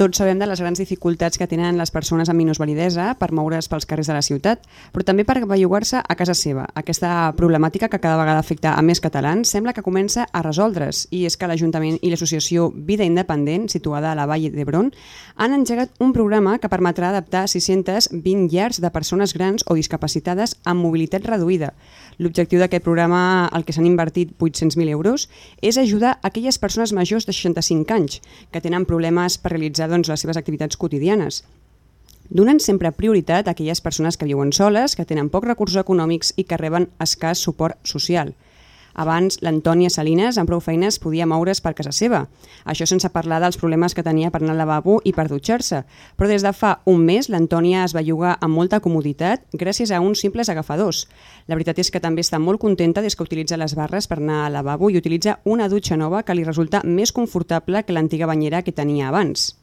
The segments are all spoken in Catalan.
Tots sabem de les grans dificultats que tenen les persones amb minusvalidesa per moure's pels carrers de la ciutat, però també per bellugar-se a casa seva. Aquesta problemàtica que cada vegada afecta a més catalans sembla que comença a resoldre's i és que l'Ajuntament i l'associació Vida Independent, situada a la Vall d'Hebron, han engegat un programa que permetrà adaptar 620 llars de persones grans o discapacitades amb mobilitat reduïda. L'objectiu d'aquest programa, al que s'han invertit 800.000 euros, és ajudar aquelles persones majors de 65 anys que tenen problemes per realitzar doncs, les seves activitats quotidianes. Donen sempre prioritat a aquelles persones que viuen soles, que tenen pocs recursos econòmics i que reben escàs suport social. Abans, l'Antònia Salines, amb prou feines, podia moure's per casa seva. Això sense parlar dels problemes que tenia per anar al lavabo i per dutxar-se. Però des de fa un mes, l'Antònia es va llogar amb molta comoditat gràcies a uns simples agafadors. La veritat és que també està molt contenta des que utilitza les barres per anar al lavabo i utilitza una dutxa nova que li resulta més confortable que l'antiga banyera que tenia abans.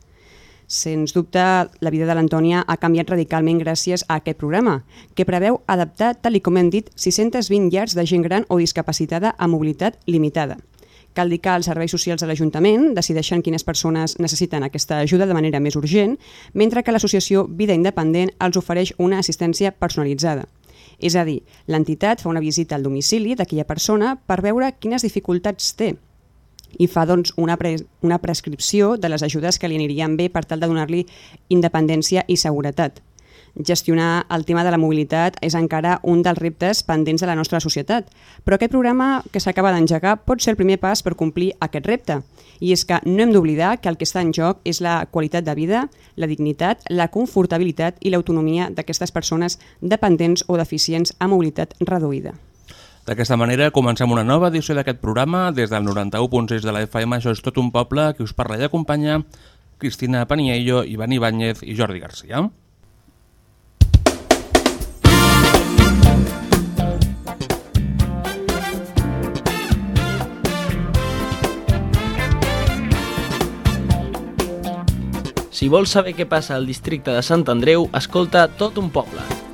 Sens dubte, la vida de l'Antònia ha canviat radicalment gràcies a aquest programa, que preveu adaptar, tal i com hem dit, 620 llars de gent gran o discapacitada a mobilitat limitada. Cal dir que els serveis socials de l'Ajuntament decideixen quines persones necessiten aquesta ajuda de manera més urgent, mentre que l'associació Vida Independent els ofereix una assistència personalitzada. És a dir, l'entitat fa una visita al domicili d'aquella persona per veure quines dificultats té, i fa doncs, una, pre una prescripció de les ajudes que li anirien bé per tal de donar-li independència i seguretat. Gestionar el tema de la mobilitat és encara un dels reptes pendents de la nostra societat, però aquest programa que s'acaba d'engegar pot ser el primer pas per complir aquest repte. I és que no hem d'oblidar que el que està en joc és la qualitat de vida, la dignitat, la confortabilitat i l'autonomia d'aquestes persones dependents o deficients a mobilitat reduïda. D'aquesta manera comencem una nova edició d'aquest programa des del 91.6 de la FM, això és tot un poble, que us parla i acompanya Cristina Paniello, Ivan Ibáñez i Jordi Garcia. Si vols saber què passa al districte de Sant Andreu, escolta tot un poble.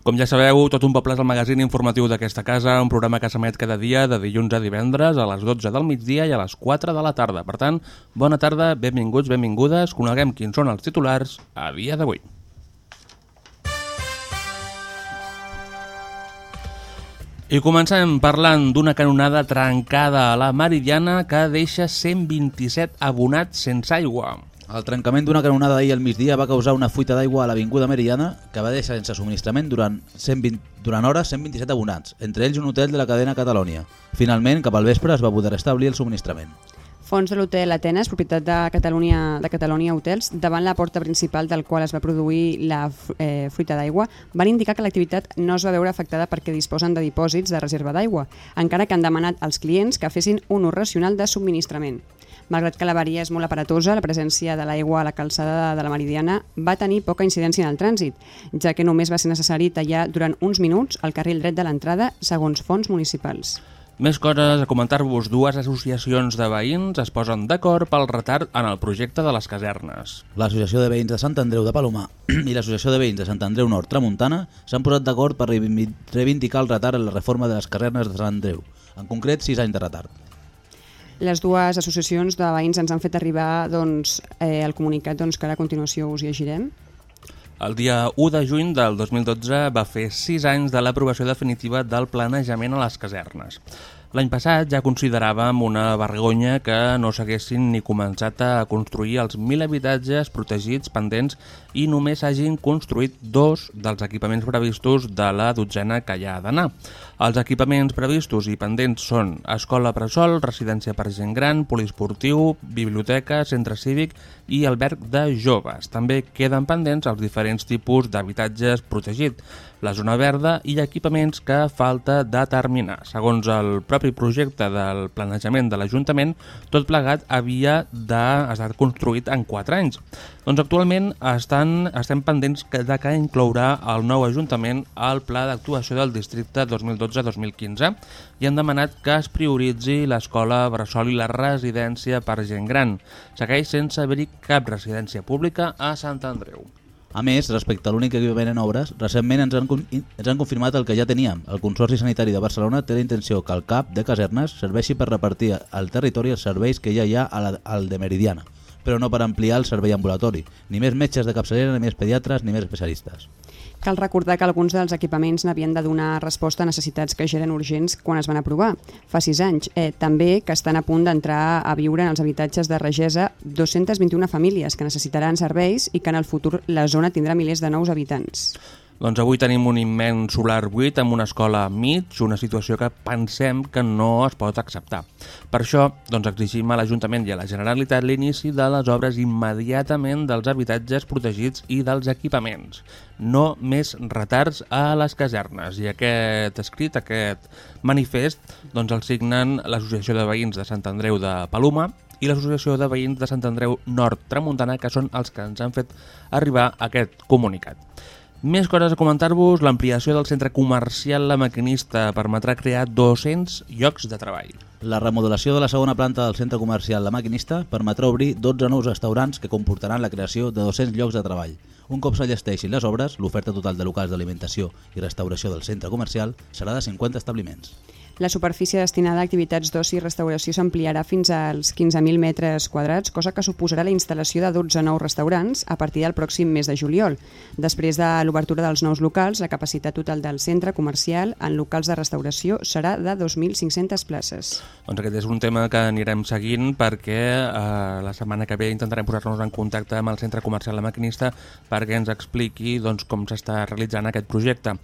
Com ja sabeu, Tot un poble és el magazín informatiu d'aquesta casa, un programa que s'emet cada dia de dilluns a divendres a les 12 del migdia i a les 4 de la tarda. Per tant, bona tarda, benvinguts, benvingudes, coneguem quins són els titulars a dia d'avui. I comencem parlant d'una canonada trencada a la Meridiana que deixa 127 abonats sense aigua. El trencament d'una canonada ahir al migdia va causar una fuita d'aigua a l'Avinguda Meridiana que va deixar sense subministrament durant, 120, durant hores 127 abonats, entre ells un hotel de la cadena Catalònia. Finalment, cap al vespre es va poder establir el subministrament. Fons de l'hotel Atenes, propietat de Catalunya, de Catalunya Hotels, davant la porta principal del qual es va produir la eh, fruita d'aigua, van indicar que l'activitat no es va veure afectada perquè disposen de dipòsits de reserva d'aigua, encara que han demanat als clients que fessin un ús racional de subministrament. Malgrat que l'avaria és molt aparatosa, la presència de l'aigua a la calçada de la Meridiana va tenir poca incidència en el trànsit, ja que només va ser necessari tallar durant uns minuts el carril dret de l'entrada segons fons municipals. Més coses a comentar-vos. Dues associacions de veïns es posen d'acord pel retard en el projecte de les casernes. L'Associació de Veïns de Sant Andreu de Palomar i l'Associació de Veïns de Sant Andreu Nord Tramuntana s'han posat d'acord per reivindicar el retard en la reforma de les casernes de Sant Andreu, en concret 6 anys de retard. Les dues associacions de veïns ens han fet arribar doncs, eh, el comunicat doncs, que ara a continuació us llegirem. El dia 1 de juny del 2012 va fer 6 anys de l'aprovació definitiva del planejament a les casernes. L'any passat ja consideràvem una vergonya que no s'haguessin ni començat a construir els 1.000 habitatges protegits pendents i només hagin construït dos dels equipaments previstos de la dotzena que hi ha d'anar. Els equipaments previstos i pendents són escola presol, residència per gent gran, poliesportiu, biblioteca, centre cívic i alberg de joves. També queden pendents els diferents tipus d'habitatges protegit la zona verda i equipaments que falta determinar. Segons el propi projecte del planejament de l'Ajuntament, tot plegat havia d'estar construït en 4 anys. Doncs actualment estan, estem pendents de que inclourà el nou Ajuntament al Pla d'actuació del districte 2012-2015 i han demanat que es prioritzi l'escola Bressol i la residència per gent gran. Segueix sense haver-hi cap residència pública a Sant Andreu. A més, respecte a l'únic equipament en obres, recentment ens han, ens han confirmat el que ja teníem. El Consorci Sanitari de Barcelona té la intenció que el CAP de casernes serveixi per repartir al territori els serveis que ja hi ha al de Meridiana. Però no per ampliar el servei ambulatori. Ni més metges de capçalera, ni més pediatres, ni més especialistes. Cal recordar que alguns dels equipaments n'havien de donar resposta a necessitats que ja eren urgents quan es van aprovar, fa sis anys. Eh, també que estan a punt d'entrar a viure en els habitatges de Regesa 221 famílies que necessitaran serveis i que en el futur la zona tindrà milers de nous habitants. Doncs avui tenim un immens solar buit amb una escola mig, una situació que pensem que no es pot acceptar. Per això doncs, exigim a l'Ajuntament i a la Generalitat l'inici de les obres immediatament dels habitatges protegits i dels equipaments. No més retards a les casernes. I aquest escrit, aquest manifest, doncs el signen l'Associació de Veïns de Sant Andreu de Paloma i l'Associació de Veïns de Sant Andreu Nord Tramuntana, que són els que ens han fet arribar aquest comunicat. Més coses a comentar-vos, l'ampliació del centre comercial La Maquinista permetrà crear 200 llocs de treball. La remodelació de la segona planta del centre comercial La Maquinista permetrà obrir 12 nous restaurants que comportaran la creació de 200 llocs de treball. Un cop s'allesteixin les obres, l'oferta total de locals d'alimentació i restauració del centre comercial serà de 50 establiments. La superfície destinada a activitats d'oci i restauració s'ampliarà fins als 15.000 metres quadrats, cosa que suposarà la instal·lació de 12 nous restaurants a partir del pròxim mes de juliol. Després de l'obertura dels nous locals, la capacitat total del centre comercial en locals de restauració serà de 2.500 places. Doncs aquest és un tema que anirem seguint perquè eh, la setmana que ve intentarem posar-nos en contacte amb el centre comercial La Maquinista perquè ens expliqui doncs, com s'està realitzant aquest projecte.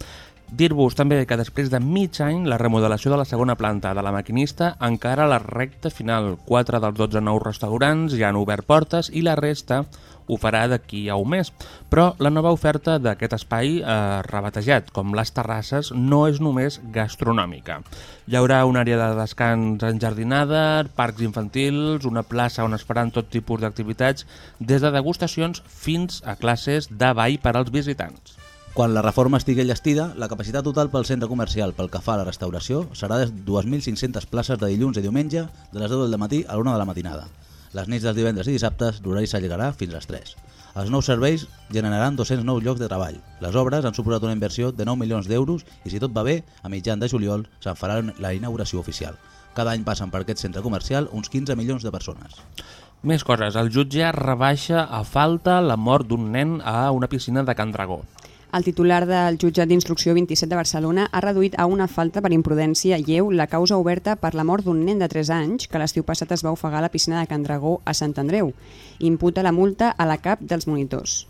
Dir-vos també que després de mig any la remodelació de la segona planta de la maquinista encara a la recta final. Quatre dels 12 nous restaurants ja han obert portes i la resta ho farà d'aquí a un mes. Però la nova oferta d'aquest espai eh, rebatejat, com les terrasses, no és només gastronòmica. Hi haurà una àrea de descans enjardinada, parcs infantils, una plaça on es faran tot tipus d'activitats, des de degustacions fins a classes de ball per als visitants. Quan la reforma estigui llestida, la capacitat total pel centre comercial pel que fa a la restauració serà de 2.500 places de dilluns i diumenge de les 10 del matí a l'1 de la matinada. Les nits dels divendres i dissabtes l'horari s'allargarà fins a les 3. Els nous serveis generaran 200 nous llocs de treball. Les obres han suposat una inversió de 9 milions d'euros i si tot va bé, a mitjan de juliol se'n farà la inauguració oficial. Cada any passen per aquest centre comercial uns 15 milions de persones. Més coses. El jutge rebaixa a falta la mort d'un nen a una piscina de Can Dragó. El titular del jutjat d'instrucció 27 de Barcelona ha reduït a una falta per imprudència lleu la causa oberta per la mort d'un nen de 3 anys que l'estiu passat es va ofegar a la piscina de Can Dragó a Sant Andreu. Imputa la multa a la cap dels monitors.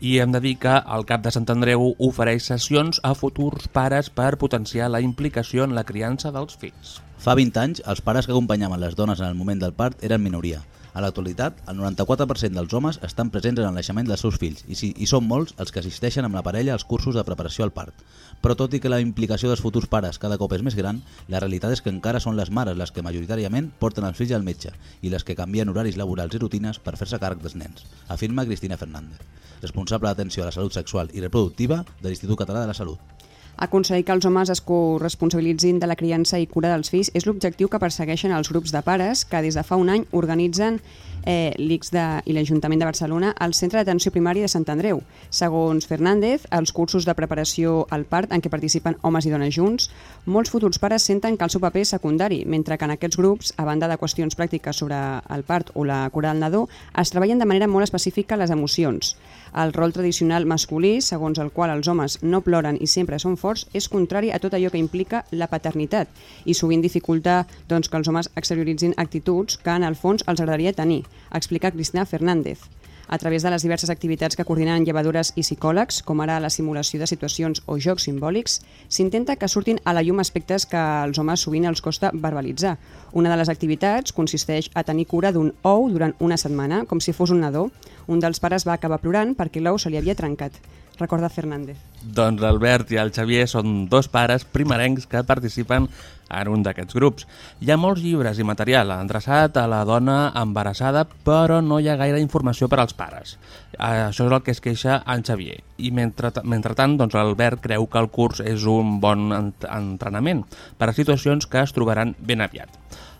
I hem de dir que el CAP de Sant Andreu ofereix sessions a futurs pares per potenciar la implicació en la criança dels fills. Fa 20 anys, els pares que acompanyaven les dones en el moment del part eren minoria. A l'actualitat, el 94% dels homes estan presents en el naixement dels seus fills i, si, i són molts els que assisteixen amb la parella als cursos de preparació al part. Però tot i que la implicació dels futurs pares cada cop és més gran, la realitat és que encara són les mares les que majoritàriament porten els fills al metge i les que canvien horaris laborals i rutines per fer-se càrrec dels nens, afirma Cristina Fernández, responsable d'atenció a la salut sexual i reproductiva de l'Institut Català de la Salut. Aconseguir que els homes es corresponsabilitzin de la criança i cura dels fills és l'objectiu que persegueixen els grups de pares que des de fa un any organitzen eh, l'ICS i l'Ajuntament de Barcelona al Centre d'Atenció Primària de Sant Andreu. Segons Fernández, els cursos de preparació al part en què participen homes i dones junts, molts futurs pares senten que el seu paper és secundari, mentre que en aquests grups, a banda de qüestions pràctiques sobre el part o la cura del nadó, es treballen de manera molt específica les emocions. El rol tradicional masculí, segons el qual els homes no ploren i sempre són forts, és contrari a tot allò que implica la paternitat i sovint dificulta doncs, que els homes exterioritzin actituds que en el fons els agradaria tenir, explica Cristina Fernández a través de les diverses activitats que coordinen llevadores i psicòlegs, com ara la simulació de situacions o jocs simbòlics, s'intenta que surtin a la llum aspectes que als homes sovint els costa verbalitzar. Una de les activitats consisteix a tenir cura d'un ou durant una setmana, com si fos un nadó. Un dels pares va acabar plorant perquè l'ou se li havia trencat recorda Fernández. Doncs l'Albert i el Xavier són dos pares primerencs que participen en un d'aquests grups. Hi ha molts llibres i material endreçat a la dona embarassada, però no hi ha gaire informació per als pares. Això és el que es queixa en Xavier. I mentre, mentrestant, doncs, l'Albert creu que el curs és un bon entrenament per a situacions que es trobaran ben aviat.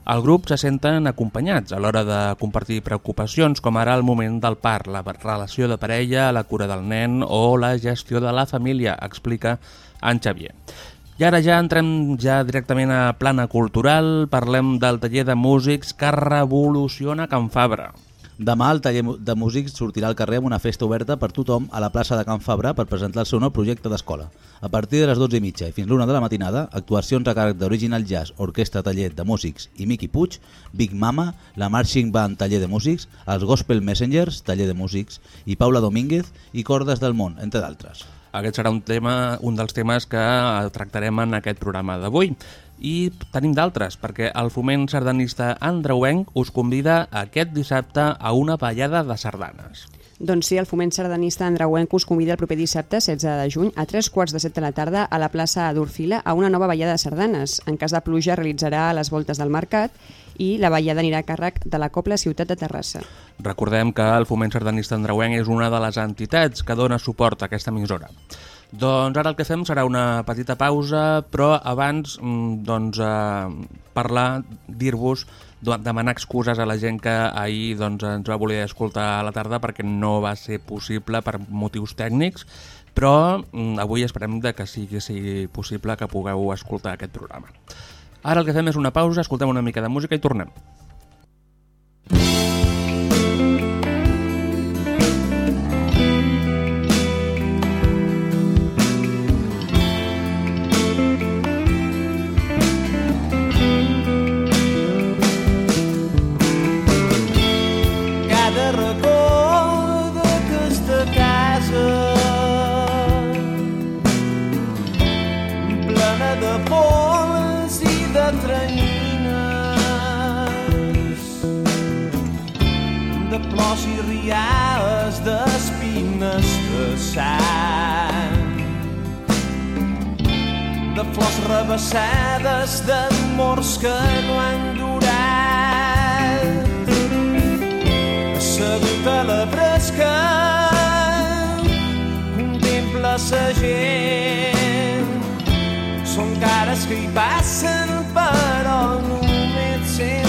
El grup se senten acompanyats a l'hora de compartir preocupacions com ara el moment del part, la relació de parella, la cura del nen o la gestió de la família, explica en Xavier. I ara ja entrem ja directament a plana cultural, parlem del taller de músics que revoluciona Can Fabra. Demà el taller de músics sortirà al carrer amb una festa oberta per tothom a la plaça de Can Fabra per presentar el seu nou projecte d'escola. A partir de les 12 i mitja i fins l'una de la matinada, actuacions a càrrec d'Original Jazz, Orquestra Taller de Músics i Miqui Puig, Big Mama, la Marching Band Taller de Músics, els Gospel Messengers Taller de Músics i Paula Domínguez i Cordes del Món, entre d'altres. Aquest serà un, tema, un dels temes que tractarem en aquest programa d'avui i tenim d'altres, perquè el foment sardanista andreuenc us convida aquest dissabte a una ballada de sardanes. Doncs sí, el foment sardanista andreuenc us convida el proper dissabte, 16 de juny, a tres quarts de set de la tarda a la plaça d'Urfila a una nova ballada de sardanes. En cas de pluja realitzarà les voltes del mercat i la ballada anirà a càrrec de la Copla Ciutat de Terrassa. Recordem que el foment sardanista andreuenc és una de les entitats que dona suport a aquesta emissora. Doncs ara el que fem serà una petita pausa, però abans mm, doncs, eh, parlar, dir-vos, demanar excuses a la gent que ahir doncs, ens va voler escoltar a la tarda perquè no va ser possible per motius tècnics, però mm, avui esperem de que sigui, sigui possible que pugueu escoltar aquest programa. Ara el que fem és una pausa, escoltem una mica de música i tornem. Rebassades d'amors que no han durat. Assegut a la fresca, contempla sa gent. Són cares que hi passen, però només sentes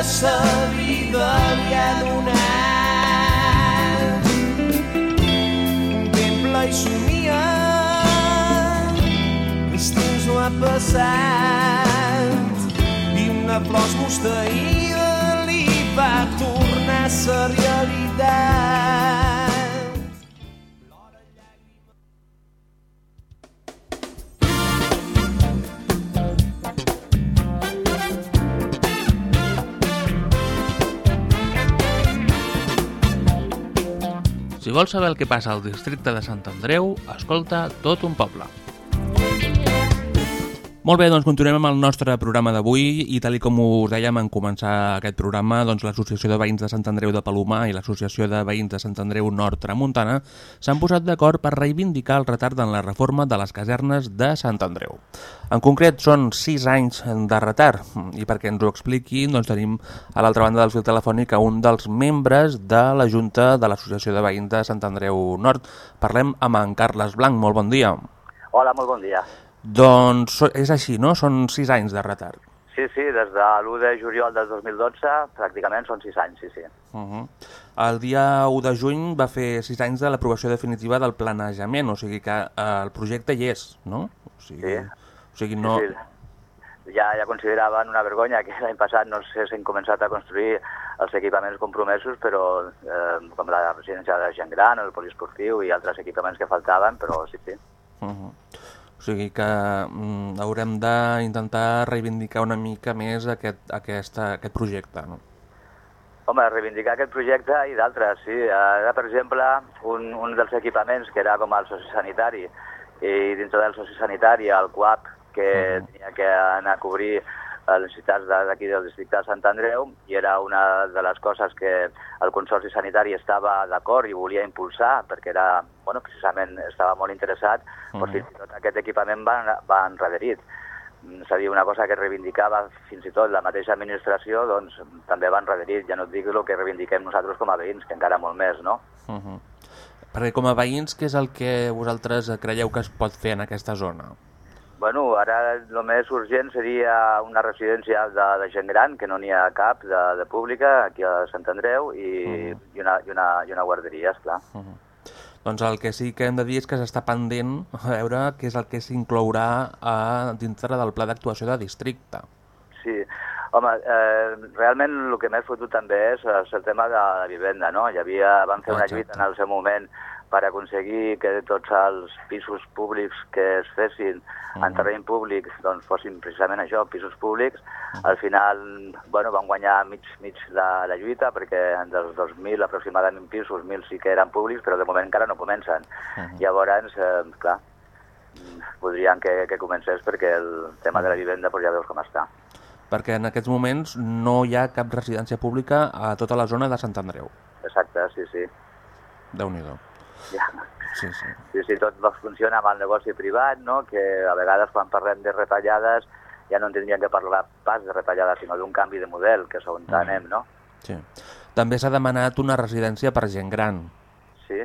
cara sa vida li ha donat. Contempla i somia, els temps no ha passat i una flor esmosteïda li va tornar a ser realitat. Si vols saber el que passa al districte de Sant Andreu, escolta tot un poble. Molt bé, doncs continuem amb el nostre programa d'avui i tal com us dèiem en començar aquest programa, doncs l'Associació de Veïns de Sant Andreu de Palomar i l'Associació de Veïns de Sant Andreu Nord Tramuntana s'han posat d'acord per reivindicar el retard en la reforma de les casernes de Sant Andreu. En concret són 6 anys de retard i perquè ens ho expliqui doncs tenim a l'altra banda del fil telefònic un dels membres de la Junta de l'Associació de Veïns de Sant Andreu Nord. Parlem amb en Carles Blanc, molt bon dia. Hola, molt bon dia. Doncs és així, no? Són sis anys de retard. Sí, sí, des de l'1 de juliol del 2012 pràcticament són sis anys, sí, sí. Uh -huh. El dia 1 de juny va fer sis anys de l'aprovació definitiva del planejament, o sigui que eh, el projecte hi és, no? O sigui, sí. O sigui, no... Sí, sí. Ja, ja consideraven una vergonya que l'any passat no s'hagin començat a construir els equipaments compromesos, però eh, com la residència de gent gran, el poliesportiu i altres equipaments que faltaven, però sí, sí. Uh -huh. O sigui que mm, haurem d'intentar reivindicar una mica més aquest, aquest, aquest projecte, no? Home, reivindicar aquest projecte i d'altres, sí. Ara, per exemple, un, un dels equipaments que era com el sociosanitari i dintre del sociosanitari el CUAP que uh -huh. tenia que anar a cobrir les necessitats d'aquí del districte de Sant Andreu i era una de les coses que el Consorci Sanitari estava d'acord i volia impulsar perquè era, bueno, precisament estava molt interessat, uh -huh. però fins i tot aquest equipament va, va enrederit. Mm, És a dir, una cosa que reivindicava fins i tot la mateixa administració, doncs també va enrederit. Ja no et dic el que reivindiquem nosaltres com a veïns, que encara molt més, no? Uh -huh. Perquè com a veïns, què és el que vosaltres creieu que es pot fer en aquesta zona? Bueno, ara el més urgent seria una residència de, de gent gran, que no n'hi ha cap de, de pública, aquí a Sant Andreu, i, i, una, i, una, i una guarderia, esclar. Uh -huh. Doncs el que sí que hem de dir és que s'està pendent a veure què és el que s'inclourà a dintre del pla d'actuació de districte. Sí, home, eh, realment el que m'he fotut també és, és el tema de la vivenda, no? Hi havia, van fer una Exacte. lluita en el seu moment per aconseguir que tots els pisos públics que es fessin en terreny públic doncs fossin precisament això, pisos públics. Al final, bueno, van guanyar mig, mig la, la lluita perquè dels 2.000 aproximadament pisos, 1.000 sí que eren públics, però de moment encara no comencen. Llavors, eh, clar, mm, voldrien que, que comencés perquè el tema de la vivenda doncs ja veus com està. Perquè en aquests moments no hi ha cap residència pública a tota la zona de Sant Andreu. Exacte, sí, sí. Déu-n'hi-do. Ja. Sí, sí. Sí, sí, tot va- funciona amb el negoci privat, no? que a vegades quan parlem de retallades ja no en tindríem que parlar pas de retallades, sinó d'un canvi de model, que és on anem, no? sí. També s'ha demanat una residència per gent gran. Sí,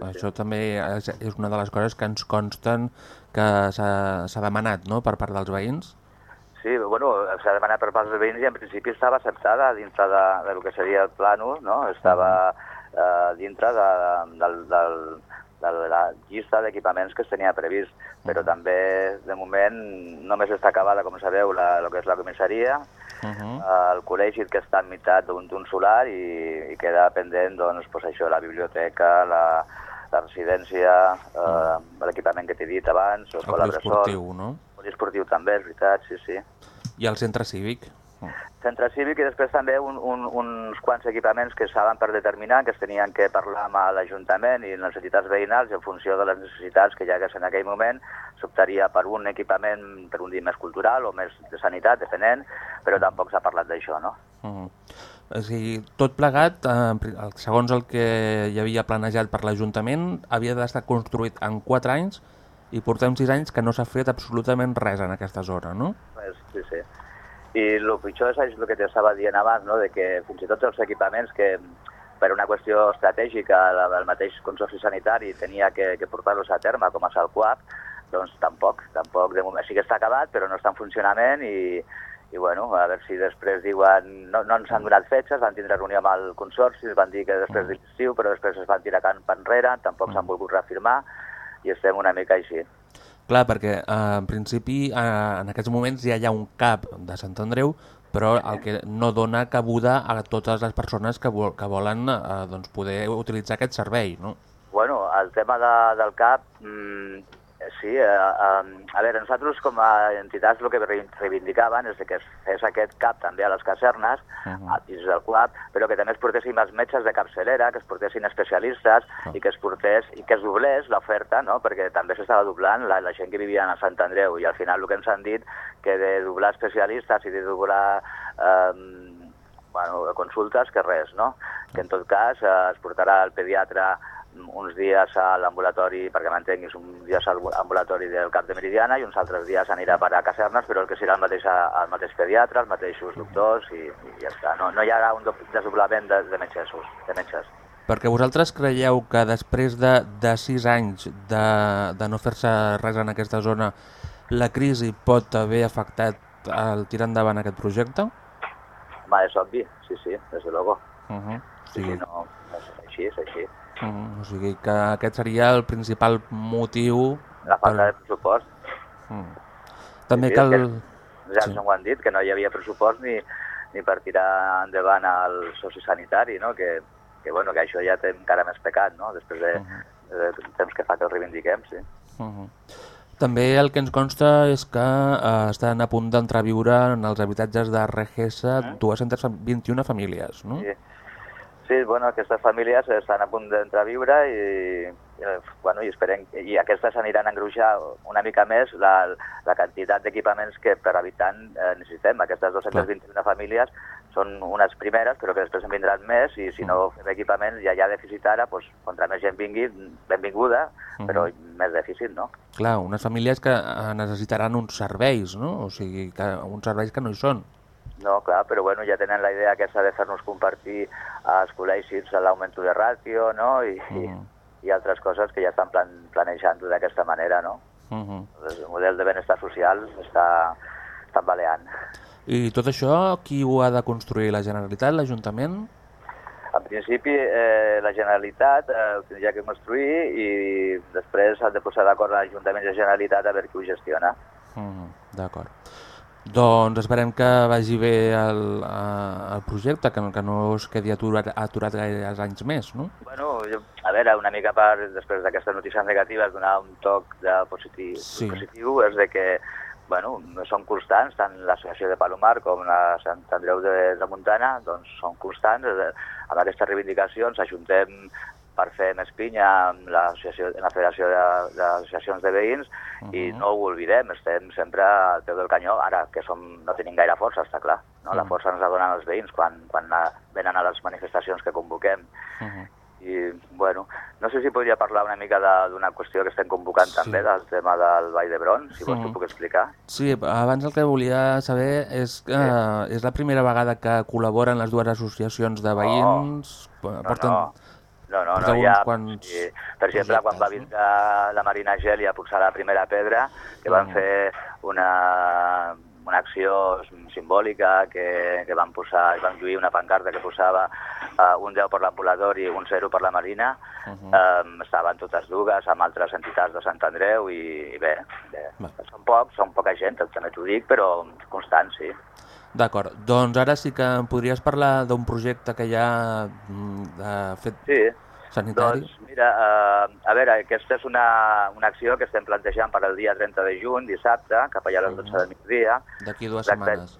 Això també és, és una de les coses que ens consten que s'ha demanat no? per part dels veïns. sí bueno, s'ha demanat per part dels veïns i en principi estava acceptada dintre de, de lo que seria el plànol, no? Estava eh, dintre de, del, del, de la llista d'equipaments que es tenia previst, però també, de moment, només està acabada, com sabeu, la, el que és la comissaria, Uh -huh. el col·legi que està enmitat d'un d'un solar i, i queda pendent doncs, pues això, la biblioteca, la, la residència, eh, l'equipament que t'he dit abans, El l'escola poliesportiu, no? Poliesportiu també, és veritat, sí, sí. I el centre cívic. Centre cívic i després també un, un, uns quants equipaments que estaven per determinar, que es tenien que parlar amb l'Ajuntament i les entitats veïnals i en funció de les necessitats que hi hagués en aquell moment s'optaria per un equipament, per un dir més cultural o més de sanitat, depenent, però tampoc s'ha parlat d'això, no? Uh -huh. O sigui, tot plegat, eh, segons el que hi havia planejat per l'Ajuntament, havia d'estar construït en 4 anys i portem 6 anys que no s'ha fet absolutament res en aquesta zona, no? Sí, sí. I el pitjor és el que t'estava dient abans, no? de que fins i tot els equipaments que per una qüestió estratègica del mateix Consorci Sanitari tenia que, que portar-los a terme, com és el CUAP, doncs tampoc, tampoc de moment sí que està acabat, però no està en funcionament i, i bueno, a veure si després diuen, no, no ens han donat fetges, van tindre reunió amb el Consorci, van dir que després de l'estiu, però després es van tirar camp enrere, tampoc s'han volgut reafirmar i estem una mica així. Clar, perquè eh, en principi eh, en aquests moments ja hi ha un CAP de Sant Andreu, però el que no dona cabuda a totes les persones que, vol, que volen eh, doncs poder utilitzar aquest servei, no? Bueno, el tema de, del CAP, mm, sí, eh, eh, a veure, nosaltres com a entitats el que re- reivindicaven és que es fes aquest CAP també a les casernes, uh Mhm. -huh. dins del CUAP, però que també es portessin els metges de capçalera, que es portessin especialistes Ah. i que es portés i que es doblés l'oferta, no? perquè també s'estava doblant la, la gent que vivia a Sant Andreu i al final el que ens han dit que de doblar especialistes i de doblar eh, bueno, consultes que res, no? Que en tot cas eh, es portarà el pediatre uns dies a l'ambulatori, perquè m'entenguis, un dia al ambulatori del Cap de Meridiana i uns altres dies anirà per a casernes, però el que serà el mateix, el mateix pediatre, els mateixos doctors i, i ja està. No, no hi haurà un do- desdoblament de, de metges. De metges. Perquè vosaltres creieu que després de, de sis anys de, de no fer-se res en aquesta zona, la crisi pot haver afectat el tirar endavant aquest projecte? Va, és obvi, sí, sí, des de luego. Uh -huh. Sí, sí, no, és així, és així. Uh -huh. O sigui que aquest seria el principal motiu... La falta de pressupost. Mm. També Sí, cal... Ja Sí. ho han dit, que no hi havia pressupost ni, ni per tirar endavant el soci sanitari, no? que, que, bueno, que això ja té encara més pecat, no? després de, de temps que fa que el reivindiquem, sí. Uh -huh. També el que ens consta és que eh, estan a punt d'entreviure en els habitatges de Regesa 221 famílies, no? sí. Sí, bueno, aquestes famílies estan a punt d'entrar a viure i, eh, bueno, i esperem, i aquestes aniran a engruixar una mica més la, la quantitat d'equipaments que per habitant eh, necessitem. Aquestes 221 famílies són unes primeres, però que després en vindran més, i si no fem equipaments ja hi ha dèficit ara, doncs, contra més gent vingui, benvinguda, però més dèficit, no? Clar, unes famílies que eh, necessitaran uns serveis, no? O sigui, que, uns serveis que no hi són. No, clar, però bueno, ja tenen la idea aquesta de fer-nos compartir als col·legis l'augment de ràtio, no?, i, Mhm. i altres coses que ja estan plan, planejant d'aquesta manera, no? Uh -huh. El model de benestar social està, està baleant. I tot això, qui ho ha de construir? La Generalitat, l'Ajuntament? En principi, eh, la Generalitat eh, ho tindria que construir i després s'han de posar d'acord l'Ajuntament i la Generalitat a veure qui ho gestiona. Uh -huh. D'acord. Doncs esperem que vagi bé el, eh, el projecte, que, no- que no es quedi aturat, aturat gaires anys més, no? Bueno, jo, a veure, una mica per, després d'aquestes notícies negatives, donar un toc de positiu, Sí. positiu és de que bueno, són constants, tant l'associació de Palomar com la Sant Andreu de, de Montana, doncs són constants. Amb aquestes reivindicacions ajuntem per fer més pinya amb amb la Federació de- d'Associacions de, Veïns i no ho oblidem, estem sempre al peu del canyó, ara que som, no tenim gaire força, està clar. No? La força ens la donen els veïns quan, quan eh, venen a les manifestacions que convoquem. Uh -huh. I, bueno, no sé si podria parlar una mica de- d'una qüestió que estem convocant Sí. també, del tema del Vall d'Hebron, si vols Mhm. t'ho puc explicar. Sí, abans el que volia saber és que eh, és la primera vegada que col·laboren les dues associacions de veïns. No, porten... no. No, no, no, ha, uns quants sí, per exemple, quan va projectes, vindre la Marina Geli a posar la primera pedra, que van fer una, una acció simbòlica que, que van posar, van lluir una pancarta que posava uh, un 10 per l'ambulatori i un 0 per la Marina, Mhm. um, estaven totes dues amb altres entitats de Sant Andreu i, i bé, bé Va. són pocs, són poca gent, també t'ho dic, però constant, sí. D'acord, doncs ara sí que em podries parlar d'un projecte que ja mm, ha fet Sí, sanitari? Doncs mira, uh, a veure, aquesta és una, una acció que estem plantejant per al dia 30 de juny, dissabte, cap allà a les 12 del migdia. D'aquí dues Exacte. setmanes.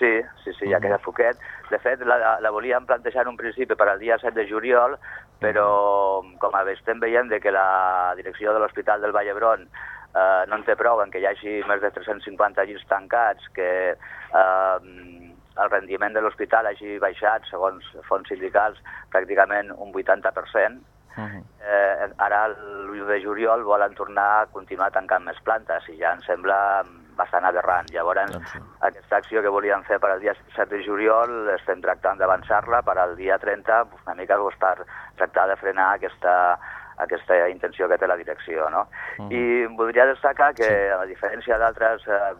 Sí, sí, sí, ja Mhm. queda foquet. De fet, la, la volíem plantejar en un principi per al dia 7 de juliol, però com estem veient de que la direcció de l'Hospital del Vall d'Hebron eh, no en té prou en que hi hagi més de 350 llits tancats, que eh, el rendiment de l'hospital hagi baixat, segons fons sindicals, pràcticament un 80%, Uh -huh. eh, ara l'1 de juliol volen tornar a continuar tancant més plantes i ja em sembla bastant aberrant. Llavors, Doncs sí. aquesta acció que volíem fer per al dia 7 de juliol estem tractant d'avançar-la per al dia 30, una mica doncs, per tractar de frenar aquesta, aquesta intenció que té la direcció. No? Mhm. I voldria destacar que, a diferència d'altres eh,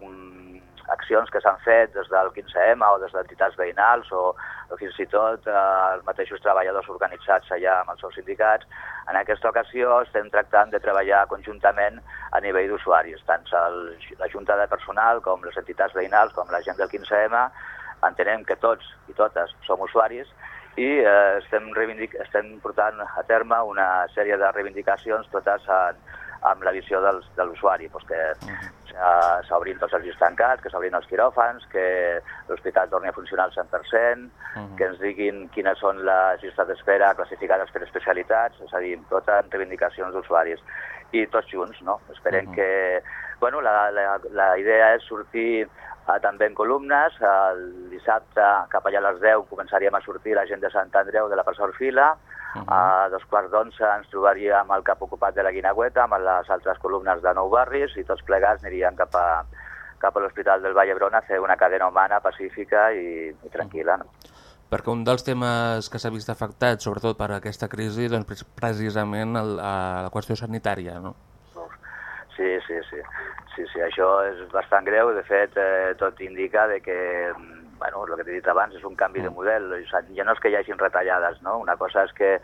accions que s'han fet des del 15M o des d'entitats veïnals o, o fins i tot eh, els mateixos treballadors organitzats allà amb els seus sindicats, en aquesta ocasió estem tractant de treballar conjuntament a nivell d'usuaris, tant el, la Junta de Personal com les entitats veïnals com la gent del 15M, entenem que tots i totes som usuaris i eh, estem, estem portant a terme una sèrie de reivindicacions totes en, amb la visió dels, de l'usuari, doncs que s'obrin tots els llits tancats, que s'obrin els quiròfans, que l'hospital torni a funcionar al 100%, Mhm. que ens diguin quines són les llistes d'espera classificades per especialitats, és a dir, totes reivindicacions d'usuaris. I tots junts, no? Esperem Mhm. que... Bueno, la, la, la idea és sortir eh, també en columnes. El dissabte, cap allà a les 10, començaríem a sortir la gent de Sant Andreu de la Pastor Fila. Mhm. A dos quarts d'onze ens trobaríem al cap ocupat de la Guinagüeta amb les altres columnes de nou barris i tots plegats aniríem cap a, cap a l'Hospital del Vall d'Hebron a fer una cadena humana pacífica i, i tranquil·la. No? Perquè un dels temes que s'ha vist afectat, sobretot per aquesta crisi, doncs precisament el, a la qüestió sanitària, no? Sí, sí, sí. Sí, sí, això és bastant greu. De fet, eh, tot indica de que, mm, bueno, el que t'he dit abans és un canvi de model. O sigui, ja no és que hi hagin retallades, no? Una cosa és que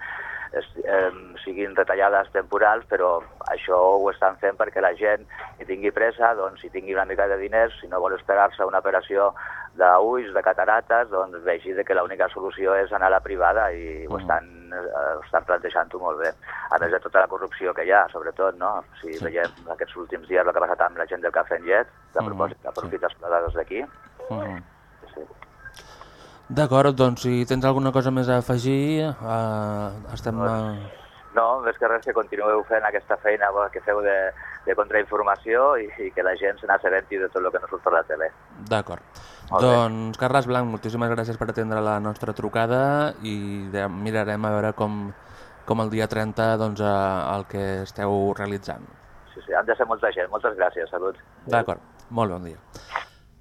es, eh, siguin retallades temporals, però això ho estan fent perquè la gent hi tingui pressa, doncs, si tingui una mica de diners, si no vol esperar-se una operació d'ulls, de catarates, doncs vegi que l'única solució és anar a la privada i ho estan, eh, estan plantejant-ho molt bé. A més de tota la corrupció que hi ha, sobretot, no? Si sí. veiem aquests últims dies el que ha passat amb la gent del Cafè en Llet, de Mhm, propòsit, aprofita les dades d'aquí. Uh -huh. Sí. D'acord, doncs si tens alguna cosa més a afegir, eh, estem... Eh... No, més que res que continueu fent aquesta feina que feu de, de contrainformació i, i que la gent se n'assabenti de tot el que no surt per la tele. D'acord. Doncs, Carles Blanc, moltíssimes gràcies per atendre la nostra trucada i de, mirarem a veure com, com el dia 30 doncs, eh, el que esteu realitzant. Sí, sí, han de ser molta gent. Moltes gràcies, salut. D'acord, molt bon dia.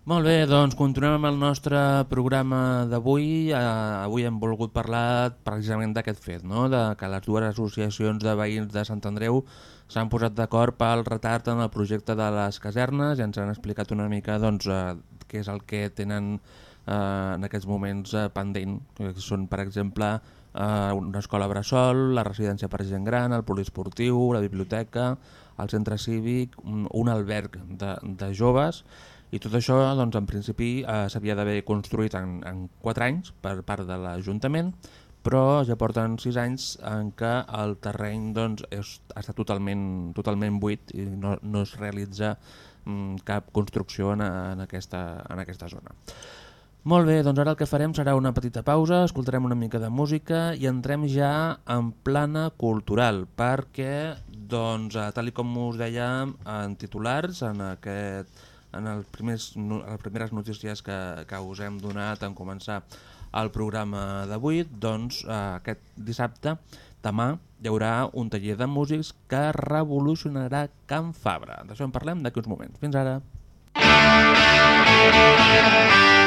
Molt bé, doncs continuem amb el nostre programa d'avui. Eh, avui hem volgut parlar precisament d'aquest fet, no? de que les dues associacions de veïns de Sant Andreu s'han posat d'acord pel retard en el projecte de les casernes i ens han explicat una mica doncs, eh, què és el que tenen eh, en aquests moments eh, pendent. Que són, per exemple, eh, una escola bressol, la residència per gent gran, el poliesportiu, la biblioteca, el centre cívic, un, un alberg de, de joves i tot això, doncs, en principi, eh, s'havia d'haver construït en, en 4 anys per part de l'Ajuntament, però ja porten 6 anys en què el terreny doncs, és, està totalment, totalment buit i no, no es realitza mm, cap construcció en, en, aquesta, en aquesta zona. Molt bé, doncs ara el que farem serà una petita pausa, escoltarem una mica de música i entrem ja en plana cultural, perquè, doncs, eh, tal com us dèiem en titulars, en aquest en els primers, no- les primeres notícies que, que us hem donat en començar el programa d'avui, doncs eh, aquest dissabte, demà, hi haurà un taller de músics que revolucionarà Can Fabra. D'això en parlem d'aquí uns moments. Fins ara. El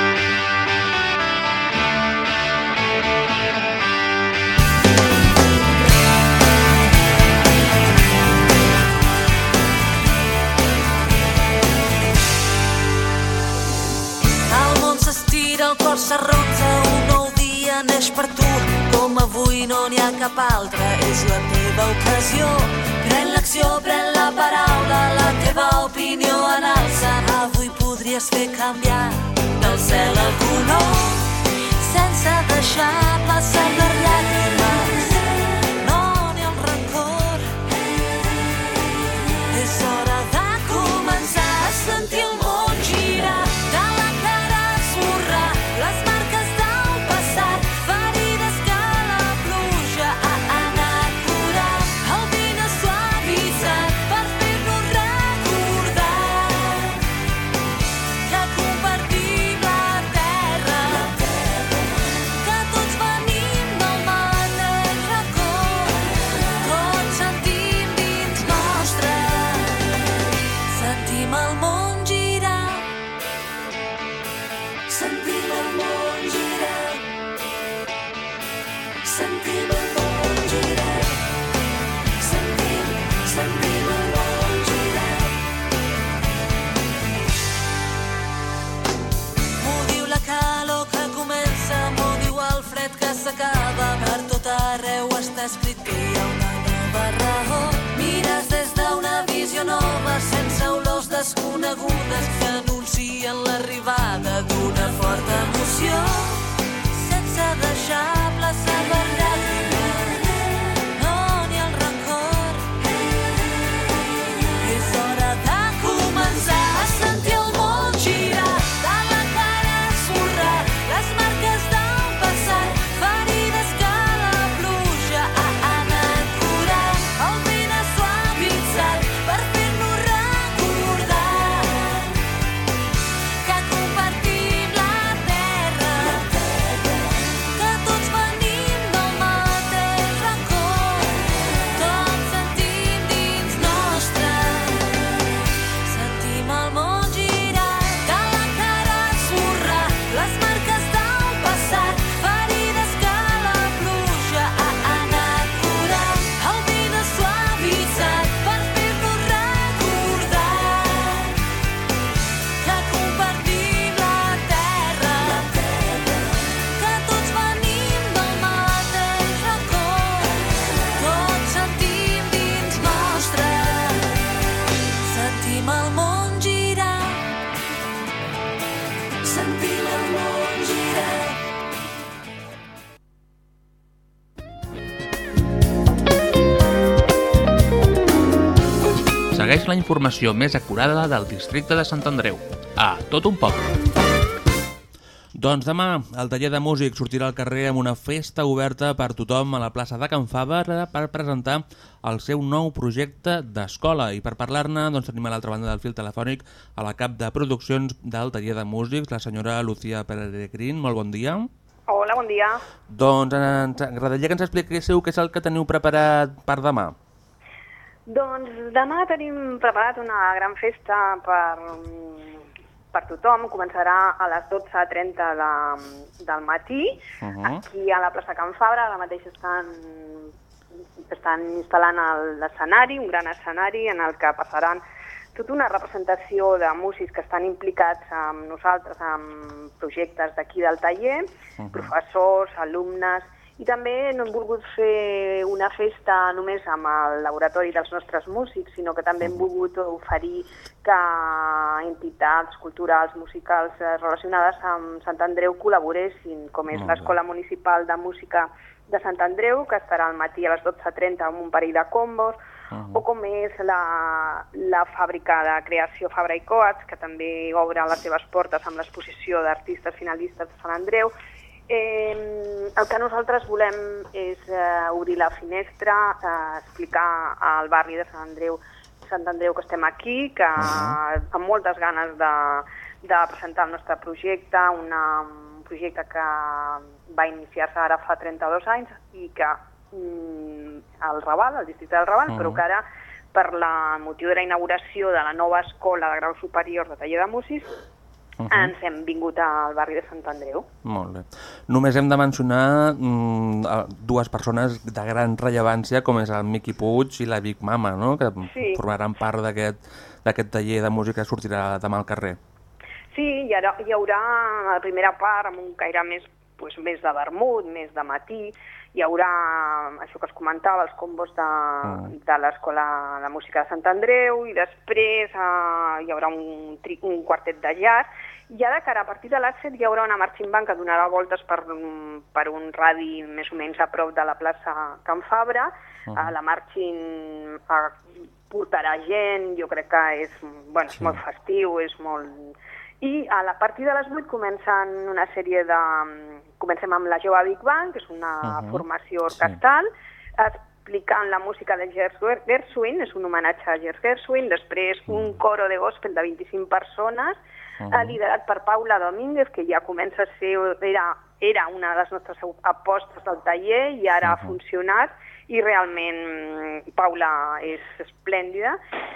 cor s'arronsa, un nou dia neix per tu. Com avui no n'hi ha cap altre, és la teva ocasió. Pren l'acció, pren la paraula, la teva opinió en alça. Avui podries fer canviar del cel al color, sense deixar plaça per llàgrimes. Informació més acurada del districte de Sant Andreu. A tot un poble. Doncs demà el taller de músic sortirà al carrer amb una festa oberta per tothom a la plaça de Can Fabra per presentar el seu nou projecte d'escola. I per parlar-ne doncs, tenim a l'altra banda del fil telefònic a la cap de produccions del taller de músics, la senyora Lucía Peregrín. Molt bon dia. Hola, bon dia. Doncs ens agradaria que ens expliquéssiu què és el que teniu preparat per demà. Doncs demà tenim preparat una gran festa per, per tothom. Començarà a les 12.30 de, del matí. Uh -huh. Aquí a la plaça Can Fabra, ara mateix estan, estan instal·lant l'escenari, un gran escenari en el que passaran tota una representació de músics que estan implicats amb nosaltres, amb projectes d'aquí del taller, professors, alumnes, i també no hem volgut fer una festa només amb el laboratori dels nostres músics, sinó que també hem volgut oferir que entitats culturals, musicals eh, relacionades amb Sant Andreu col·laboressin, com és l'Escola Municipal de Música de Sant Andreu, que estarà al matí a les 12.30 amb un parell de combos, o com és la, la fàbrica de creació Fabra i Coats, que també obre les seves portes amb l'exposició d'artistes finalistes de Sant Andreu. Eh, el que nosaltres volem és eh, obrir la finestra, eh, explicar al barri de Sant Andreu, Sant Andreu que estem aquí, que amb moltes ganes de, de presentar el nostre projecte, una, un projecte que va iniciar-se ara fa 32 anys i que mm, al Raval, al districte del Raval, però que ara per la motiu de la inauguració de la nova escola de grau superior de taller de músics ens hem vingut al barri de Sant Andreu. Molt bé. Només hem de mencionar mm, dues persones de gran rellevància, com és el Miqui Puig i la Big Mama, no? que Sí. formaran part d'aquest taller de música que sortirà demà al carrer. Sí, hi haurà, hi haurà la primera part amb un caire més, pues, més de vermut, més de matí, hi haurà això que es comentava, els combos de, de l'Escola de Música de Sant Andreu i després eh, hi haurà un, tri, un quartet de jazz i ara que ara a partir de 7 hi haurà una marching band que donarà voltes per, un- per un radi més o menys a prop de la plaça Can Fabra. Uh -huh. La marching eh, portarà gent, jo crec que és, bueno, és molt festiu, és molt... I a la partir de les 8 comencen una sèrie de... Comencem amb la Jove Big Bang, que és una uh -huh. formació orquestral, explicant la música de Gers Ger- Gershwin, és un homenatge a Gers Gershwin, després un coro de gospel de 25 persones, uh -huh. liderat per Paula Domínguez, que ja comença a ser... Era, era una de les nostres apostes del taller i ara uh -huh. ha funcionat i realment mm, Paula és esplèndida.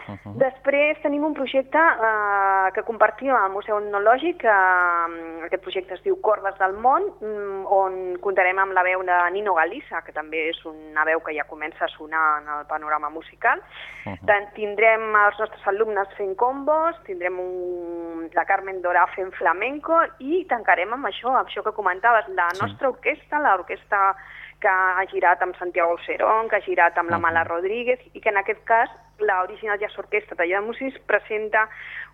Uh -huh. Després tenim un projecte eh, que compartim el Museu Etnològic, eh, aquest projecte es diu Cordes del Món, mm, on comptarem amb la veu de Nino Galissa, que també és una veu que ja comença a sonar en el panorama musical. Uh -huh. Tindrem els nostres alumnes fent combos, tindrem un, la Carmen Dorà fent flamenco i tancarem amb això, amb això que comentaves, la nostra orquestra, l'orquestra que ha girat amb Santiago Cerón, que ha girat amb la Mala Rodríguez i que en aquest cas l'Original Jazz Orquestra de Músics presenta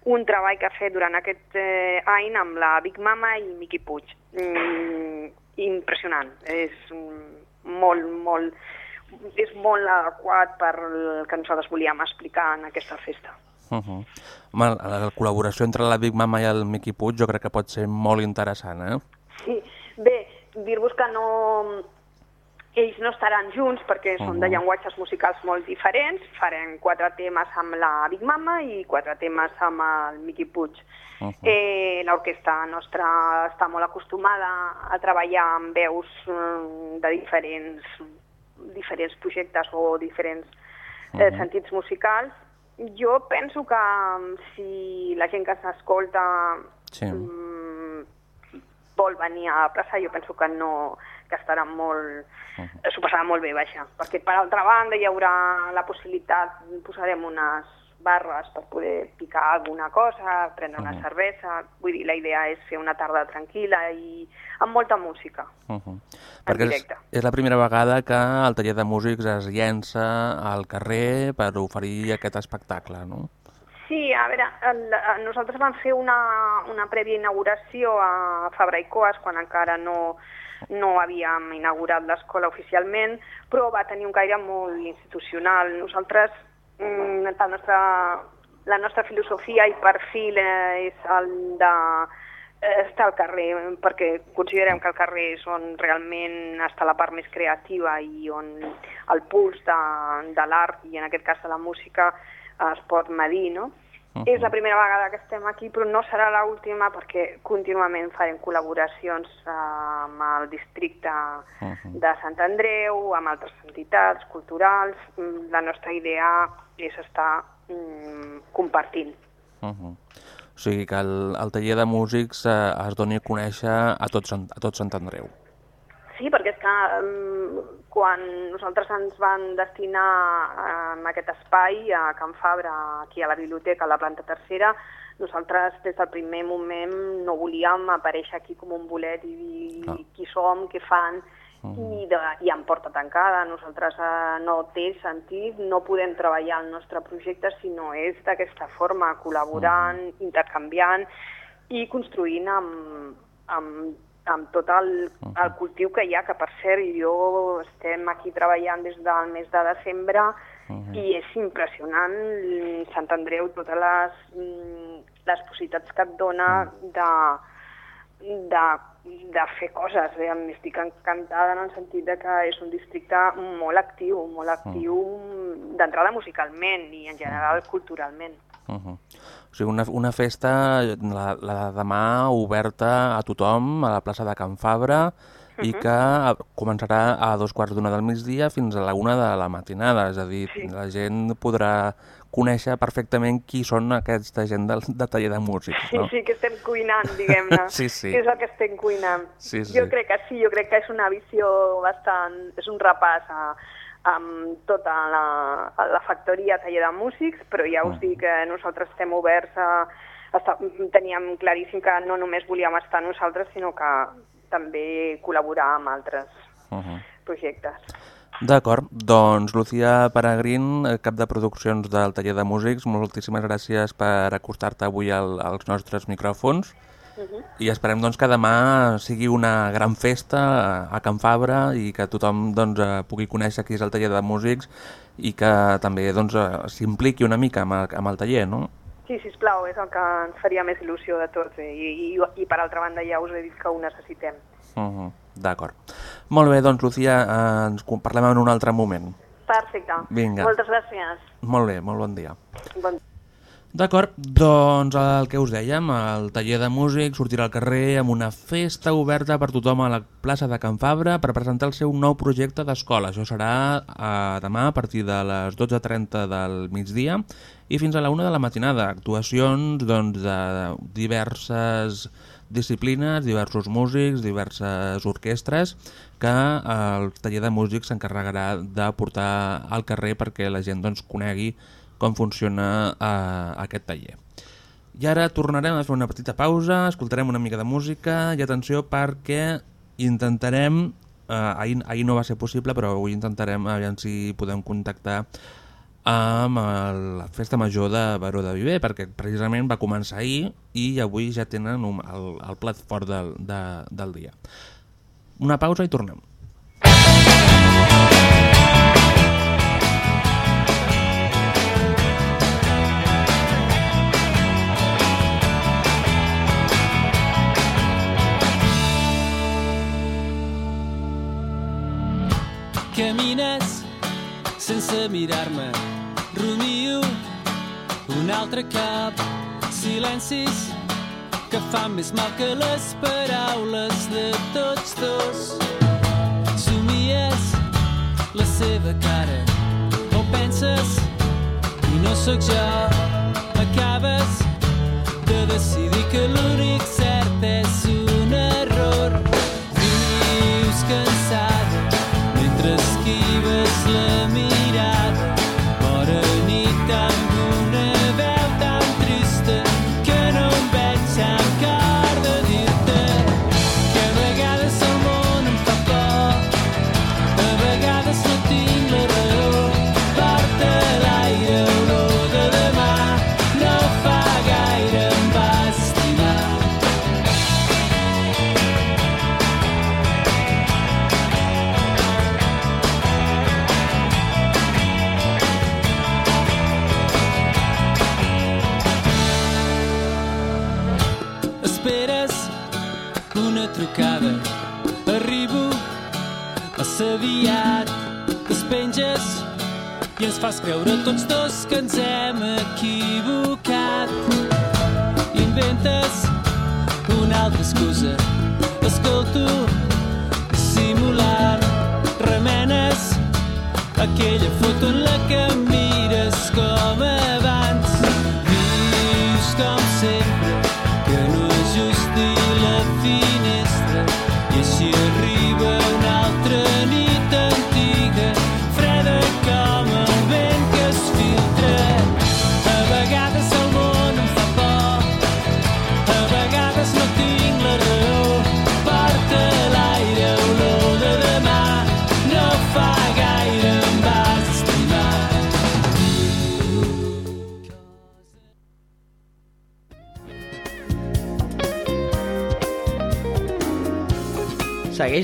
un treball que ha fet durant aquest eh, any amb la Big Mama i Miqui Puig. Mm, impressionant, és molt, molt, és molt adequat per el que nosaltres volíem explicar en aquesta festa. Uh -huh. Home, la, la col·laboració entre la Big Mama i el Miqui Puig jo crec que pot ser molt interessant, eh? Sí, bé, dir-vos que no... Ells no estaran junts perquè són de llenguatges musicals molt diferents. Farem quatre temes amb la Big Mama i quatre temes amb el Miqui Puig. Uh -huh. eh, L'orquestra nostra està molt acostumada a treballar amb veus mm, de diferents, diferents projectes o diferents eh, sentits musicals. Jo penso que mm, si la gent que s'escolta Sí. mm, vol venir a la plaça, jo penso que no que estarà molt... Uh -huh. S'ho passarà molt bé, vaja. Perquè, per altra banda, hi haurà la possibilitat, posarem unes barres per poder picar alguna cosa, prendre una cervesa... Vull dir, la idea és fer una tarda tranquil·la i amb molta música. Uh -huh. Perquè és, és la primera vegada que el taller de músics es llença al carrer per oferir aquest espectacle, no? A veure, el, nosaltres vam fer una, una prèvia inauguració a Fabra i Coas quan encara no, no havíem inaugurat l'escola oficialment, però va tenir un caire molt institucional. Nosaltres, mm, el nostre, la nostra filosofia i perfil eh, és el de eh, estar al carrer, perquè considerem que el carrer és on realment està la part més creativa i on el puls de, de l'art, i en aquest cas de la música, es pot medir, no? Uh És la primera vegada que estem aquí, però no serà l'última perquè contínuament farem col·laboracions eh, amb el districte Mhm. de Sant Andreu, amb altres entitats culturals. Mm, La nostra idea és estar mm, compartint. Uh -huh. O sigui que el, el taller de músics eh, es doni a conèixer a tot, a tot Sant Andreu. Sí, perquè és que um, quan nosaltres ens van destinar a aquest espai a Can Fabra, aquí a la biblioteca, a la planta tercera, nosaltres des del primer moment no volíem aparèixer aquí com un bolet i dir Clar. qui som, què fan, i, de, i amb porta tancada. Nosaltres eh, no té sentit, no podem treballar el nostre projecte si no és d'aquesta forma, col·laborant, intercanviant i construint amb, amb, amb tot el, el cultiu que hi ha, que per cert jo estem aquí treballant des del mes de desembre i és impressionant Sant Andreu, totes les, mm, les possibilitats que et dona de, de, de fer coses. Eh? Estic encantada en el sentit de que és un districte molt actiu, molt actiu d'entrada musicalment i en general culturalment. Uh -huh. O sigui, una, una festa, la, la de demà, oberta a tothom, a la plaça de Can Fabra, i que començarà a dos quarts d'una del migdia fins a la una de la matinada. És a dir, Sí. la gent podrà conèixer perfectament qui són aquesta gent del, de taller de músics, Sí, no? sí, que estem cuinant, diguem-ne. Sí, sí. És el que estem cuinant. Sí, sí. Jo crec que sí, jo crec que és una visió bastant... És un repàs a, amb tota la, la factoria taller de músics, però ja us dic que nosaltres estem oberts a... Està, teníem claríssim que no només volíem estar nosaltres, sinó que també col·laborar amb altres Uh -huh. projectes. D'acord, doncs Lucía Peregrín, eh, cap de produccions del taller de músics, moltíssimes gràcies per acostar-te avui al, als nostres micròfons i esperem doncs, que demà sigui una gran festa a Can Fabra i que tothom doncs, eh, pugui conèixer qui és el taller de músics i que també doncs, eh, s'impliqui una mica amb el, amb el taller, no? Sí, sisplau, és el que ens faria més il·lusió de tots. Eh? I, i, I per altra banda ja us he dit que ho necessitem. Uh -huh. D'acord. Molt bé, doncs Lucía, eh, ens parlem en un altre moment. Perfecte. Vinga. Moltes gràcies. Molt bé, molt bon dia. Bon D'acord, doncs el que us dèiem, el taller de músics sortirà al carrer amb una festa oberta per tothom a la plaça de Can Fabra per presentar el seu nou projecte d'escola. Això serà eh, demà a partir de les 12.30 del migdia i fins a la 1 de la matinada. Actuacions doncs, de diverses disciplines, diversos músics, diverses orquestres que el taller de músics s'encarregarà de portar al carrer perquè la gent doncs, conegui com funciona eh, aquest taller. I ara tornarem a fer una petita pausa, escoltarem una mica de música i atenció perquè intentarem, eh, ahir, ahir no va ser possible, però avui intentarem aviam si podem contactar amb la festa major de Baró de Viver, perquè precisament va començar ahir i avui ja tenen el, el plat fort del, de, del dia. Una pausa i tornem. Mirar-me, rumio un altre cop, silencis que fan més mal que les paraules de tots dos. Somies la seva cara, o penses i no sóc jo, acabes de decidir que l'únic cert és un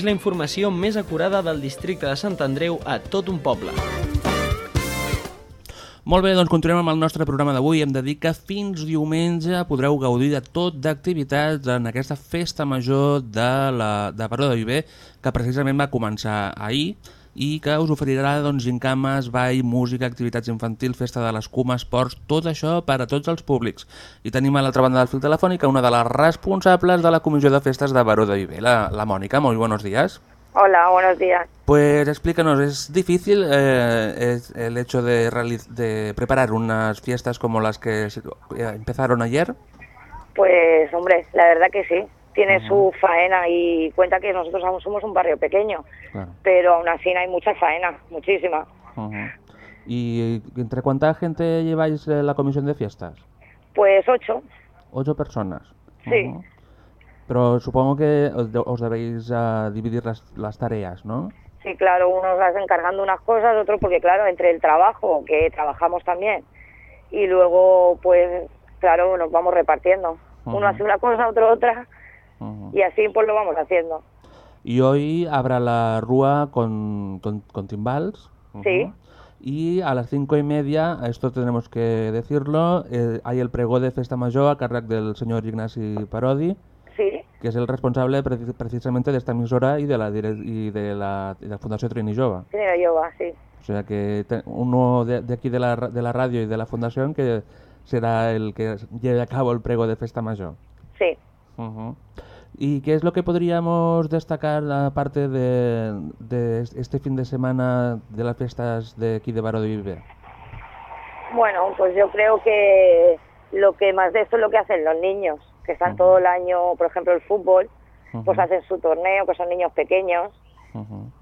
la informació més acurada del districte de Sant Andreu a tot un poble. Molt bé, doncs continuem amb el nostre programa d'avui. Hem de dir que fins diumenge podreu gaudir de tot d'activitats en aquesta festa major de, la, de Baró de Viver, que precisament va començar ahir i que us oferirà doncs, gincames, ball, música, activitats infantils, festa de l'escuma, esports, tot això per a tots els públics. I tenim a l'altra banda del fil telefònic una de les responsables de la Comissió de Festes de Baró de Viver, la, la Mònica. Molt buenos días. Hola, buenos días. Pues explícanos, ¿es difícil eh, es el hecho de, de preparar unas fiestas como las que eh, empezaron ayer? Pues hombre, la verdad que sí. Tiene su faena y cuenta que nosotros aún somos un barrio pequeño, Claro. pero aún así hay mucha faena, muchísima. ¿Y entre cuánta gente lleváis eh, la comisión de fiestas? Pues ocho, Ocho personas. Sí. Pero supongo que os, de- os debéis ah, dividir las, las tareas, ¿no? sí, claro, unos las encargando unas cosas, otros porque claro, entre el trabajo, que trabajamos también, y luego pues claro, nos vamos repartiendo. Uno hace una cosa, otro otra, Ujú. y así pues lo vamos haciendo. Y hoy habrá la rúa con, con, con timbals. Ujú. Sí. Y a las cinco y media, esto tenemos que decirlo, eh, hay el pregó de Festa Major a cargo del señor Ignasi Parodi, Sí, que es el responsable preci- precisamente de esta emisora y de la, y de la, de la Fundación Trini Jove. sí. O sea que te- uno de, de aquí de la, de la radio y de la Fundación que será el que lleve a cabo el prego de Festa Major. Sí. Ujú. ¿Y qué es lo que podríamos destacar aparte de, de es- este fin de semana de las fiestas de aquí de Baró de Viver? Bueno, pues yo creo que lo que más de esto es lo que hacen los niños, que están todo el año, por ejemplo, el fútbol, pues hacen su torneo, que son niños pequeños,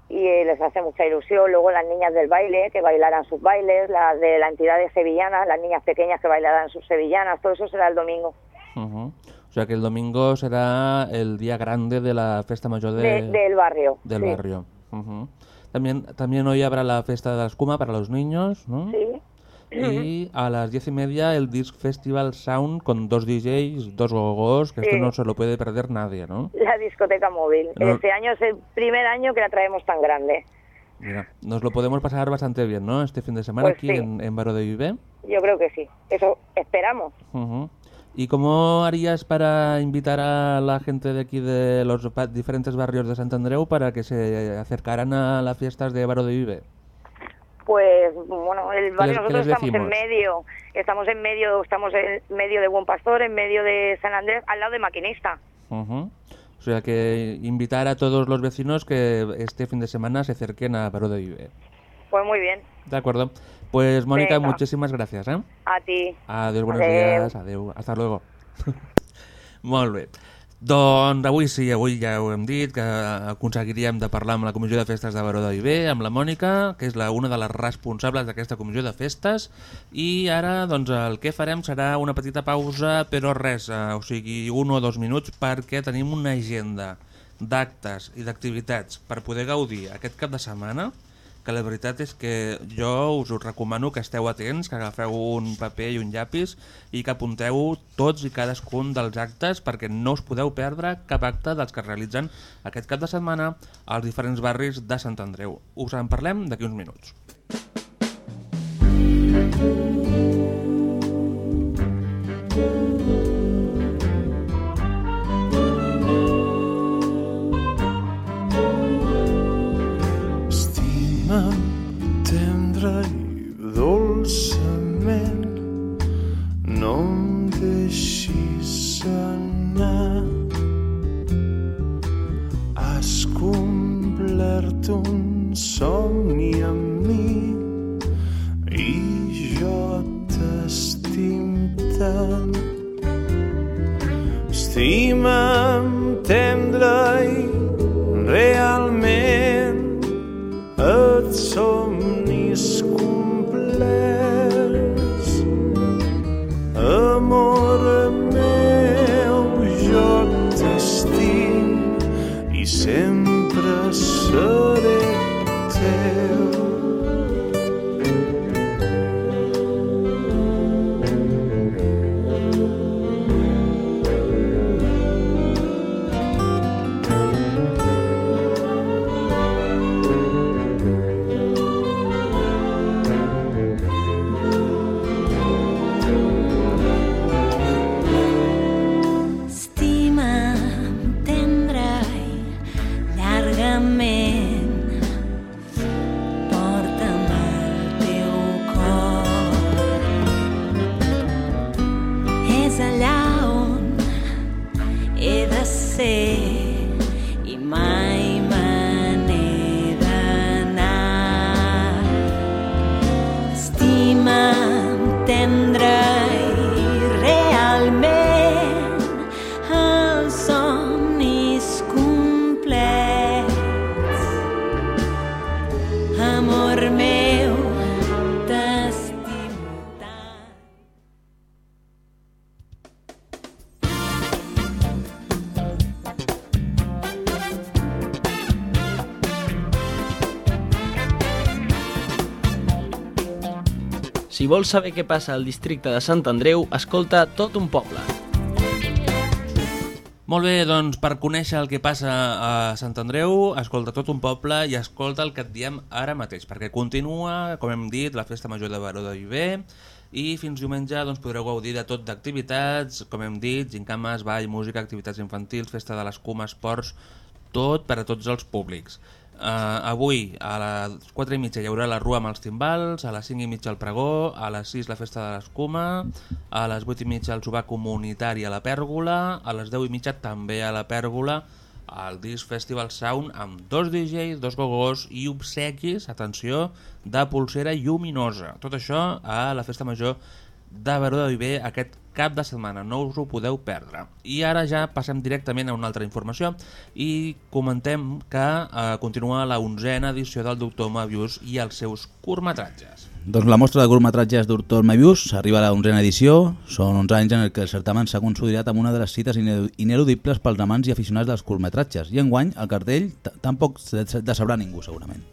y eh, les hace mucha ilusión. Luego las niñas del baile, que bailarán sus bailes, las de la entidad de sevillanas, las niñas pequeñas que bailarán sus sevillanas, todo eso será el domingo. O sea que el domingo será el día grande de la Festa Mayor de, De- del barrio. del sí. barrio. También, también hoy habrá la Festa de la Escuma para los niños, ¿no? Sí. Y a las diez y media el Disc Festival Sound con dos DJs, dos gogos, que esto no se lo puede perder nadie, ¿no? La discoteca móvil. No. Este año es el primer año que la traemos tan grande. Mira, nos lo podemos pasar bastante bien, ¿no? Este fin de semana Pues aquí sí. en, en Baró de Viver. Yo creo que sí. Eso esperamos. Ujú. ¿Y cómo harías para invitar a la gente de aquí de los diferentes barrios de Sant Andreu para que se acercaran a las fiestas de Baró de Viver? Pues bueno, el barrio nosotros estamos en medio, estamos en medio, estamos en medio de Buen Pastor, en medio de San Andrés, al lado de Maquinista. Ujú. O sea que invitar a todos los vecinos que este fin de semana se acerquen a Baró de Viver. Pues muy bien, De acuerdo. Pues Mónica, Venga. muchísimas gracias. ¿eh? a ti. Adiós, buenos Adeu. días. Adéu. Hasta luego. Molt bé. Doncs avui sí, avui ja ho hem dit, que aconseguiríem de parlar amb la Comissió de Festes de Baró de Viver, amb la Mònica, que és la, una de les responsables d'aquesta Comissió de Festes, i ara doncs, el que farem serà una petita pausa, però res, eh, o sigui, un o dos minuts, perquè tenim una agenda d'actes i d'activitats per poder gaudir aquest cap de setmana, que la veritat és que jo us ho recomano que esteu atents, que agafeu un paper i un llapis i que apunteu tots i cadascun dels actes perquè no us podeu perdre cap acte dels que es realitzen aquest cap de setmana als diferents barris de Sant Andreu. Us en parlem d'aquí uns minuts. Estic de vols saber què passa al districte de Sant Andreu, escolta tot un poble. Molt bé, doncs per conèixer el que passa a Sant Andreu, escolta tot un poble i escolta el que et diem ara mateix, perquè continua, com hem dit, la Festa Major de Baró de Viver i fins diumenge doncs, podreu gaudir de tot d'activitats, com hem dit, gincames, ball, música, activitats infantils, festa de l'escuma, esports, tot per a tots els públics. Uh, avui a les 4 i mitja hi haurà la rua amb els timbals, a les 5 i mitja el pregó, a les 6 la festa de l'escuma, a les 8 i mitja el sopar comunitari a la pèrgola, a les 10 i mitja també a la pèrgola el Disc Festival Sound amb dos DJs, dos gogos i obsequis, atenció, de pulsera lluminosa. Tot això a la Festa Major de Baró de Viver aquest cap de setmana, no us ho podeu perdre. I ara ja passem directament a una altra informació i comentem que eh, continua la onzena edició del Doctor Mavius i els seus curtmetratges. Doncs la mostra de curtmetratges d'Hurtor Mebius arriba a la onzena edició. Són 11 anys en el que el certamen s'ha consolidat amb una de les cites ine- ineludibles pels amants i aficionats dels curtmetratges. I enguany el cartell tampoc decebrà ningú, segurament.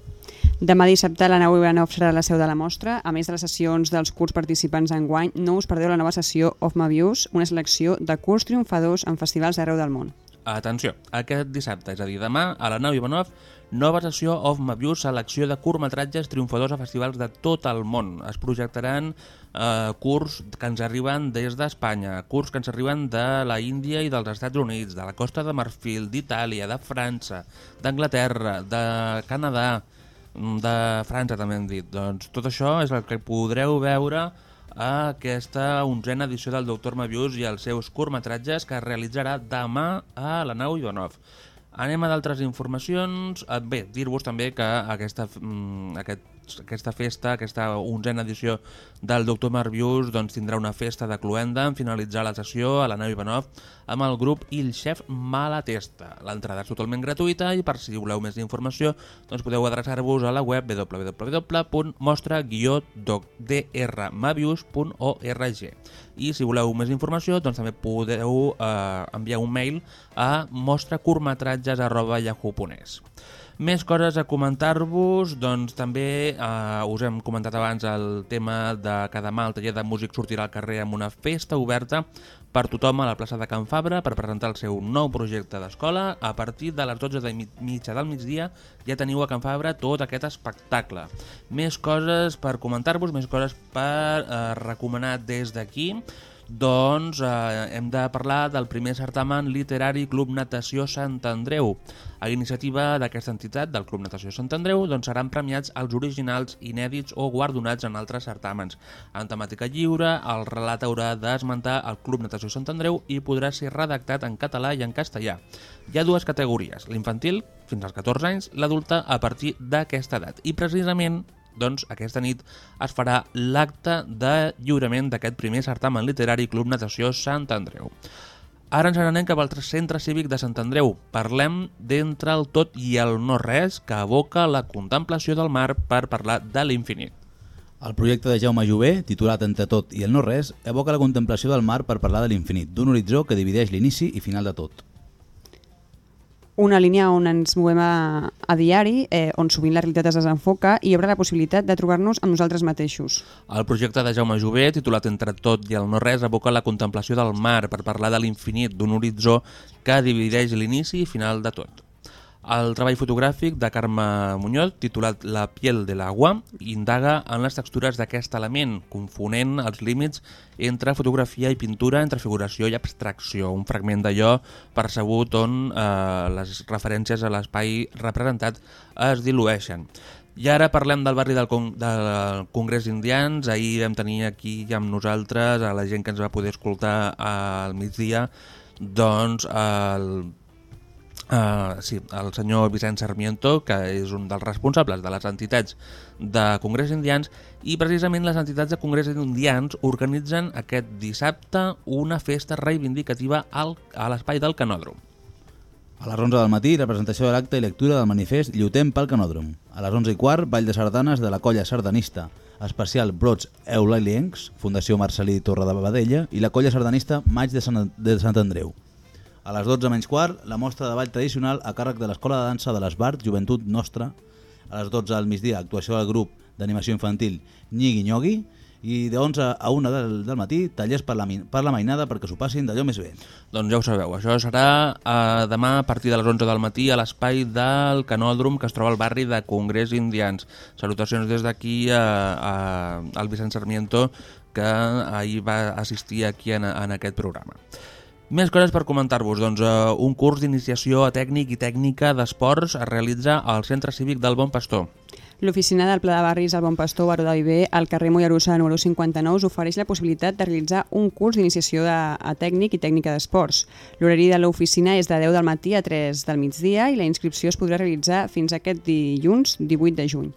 Demà dissabte la nau Ivanov serà la seu de la mostra. A més de les sessions dels curts participants enguany, no us perdeu la nova sessió Of My Views, una selecció de curts triomfadors en festivals d'arreu del món. Atenció, aquest dissabte, és a dir, demà, a la nau Ivanov, nova sessió of Mavius, selecció de curtmetratges triomfadors a festivals de tot el món. Es projectaran eh, curts que ens arriben des d'Espanya, curts que ens arriben de la Índia i dels Estats Units, de la Costa de Marfil, d'Itàlia, de França, d'Anglaterra, de Canadà, de França també hem dit. Doncs tot això és el que podreu veure a aquesta onzena edició del Doctor Mavius i els seus curtmetratges que es realitzarà demà a la nau Ivanov. Anem a d'altres informacions. Eh, Bé, dir-vos també que aquesta, mm, aquest, aquesta festa, aquesta onzena edició del Doctor Marvius doncs, tindrà una festa de cluenda en finalitzar la sessió a la nau Ivanov amb el grup Il Chef Malatesta. L'entrada és totalment gratuïta i per si voleu més informació doncs podeu adreçar-vos a la web www.mostra-drmavius.org i si voleu més informació doncs també podeu eh, enviar un mail a mostracurtmetratges.yahoo.es més coses a comentar-vos, doncs també eh, us hem comentat abans el tema de que demà el taller de músic sortirà al carrer amb una festa oberta per tothom a la plaça de Can Fabra per presentar el seu nou projecte d'escola. A partir de les 12 de mi- mitja del migdia ja teniu a Can Fabra tot aquest espectacle. Més coses per comentar-vos, més coses per eh, recomanar des d'aquí. Doncs eh, hem de parlar del primer certamen literari Club Natació Sant Andreu. A iniciativa d'aquesta entitat, del Club Natació Sant Andreu, doncs seran premiats els originals, inèdits o guardonats en altres certàmens. En temàtica lliure, el relat haurà d'esmentar el Club Natació Sant Andreu i podrà ser redactat en català i en castellà. Hi ha dues categories, l'infantil, fins als 14 anys, l'adulta a partir d'aquesta edat. I precisament doncs aquesta nit es farà l'acte de lliurament d'aquest primer certamen literari Club Natació Sant Andreu. Ara ens n'anem cap al centre cívic de Sant Andreu. Parlem d'entre el tot i el no-res que evoca la contemplació del mar per parlar de l'infinit. El projecte de Jaume Jové, titulat Entre tot i el no res, evoca la contemplació del mar per parlar de l'infinit, d'un horitzó que divideix l'inici i final de tot. Una línia on ens movem a, a diari, eh, on sovint la realitat es desenfoca i obre la possibilitat de trobar-nos amb nosaltres mateixos. El projecte de Jaume Jové, titulat Entre tot i el no res, evoca la contemplació del mar per parlar de l'infinit, d'un horitzó que divideix l'inici i final de tot. El treball fotogràfic de Carme Muñoz, titulat La piel de l'agua, indaga en les textures d'aquest element, confonent els límits entre fotografia i pintura, entre figuració i abstracció, un fragment d'allò percebut on eh, les referències a l'espai representat es dilueixen. I ara parlem del barri del, Con del Congrés Indians. Ahir vam tenir aquí amb nosaltres a la gent que ens va poder escoltar al migdia doncs el Uh, sí, el senyor Vicent Sarmiento, que és un dels responsables de les entitats de Congrés Indians, i precisament les entitats de Congrés Indians organitzen aquest dissabte una festa reivindicativa al, a l'espai del Canòdrom. A les 11 del matí, representació de l'acte i lectura del manifest Lluitem pel Canòdrom. A les 11 i quart, ball de sardanes de la colla sardanista, especial Brots Eulaliencs, Fundació Marcelí Torre de Badella i la colla sardanista Maig de Sant, de Sant Andreu. A les 12 menys quart, la mostra de ball tradicional a càrrec de l'Escola de Dansa de l'Esbart Joventut Nostra. A les 12 al migdia, actuació del grup d'animació infantil Nyigui Nyogui. I de 11 a 1 del, del matí, tallers per la, per la mainada perquè s'ho passin d'allò més bé. Doncs ja ho sabeu, això serà eh, demà a partir de les 11 del matí a l'espai del Canòdrom que es troba al barri de Congrés Indians. Salutacions des d'aquí a, al Vicent Sarmiento que ahir va assistir aquí en, en aquest programa. Més coses per comentar-vos. Doncs, uh, un curs d'iniciació a tècnic i tècnica d'esports es realitza al Centre Cívic del Bon Pastor. L'oficina del Pla de Barris al Bon Pastor Baró de Viver al carrer Mollerussa número 59 us ofereix la possibilitat de realitzar un curs d'iniciació a tècnic i tècnica d'esports. L'horari de l'oficina és de 10 del matí a 3 del migdia i la inscripció es podrà realitzar fins aquest dilluns 18 de juny.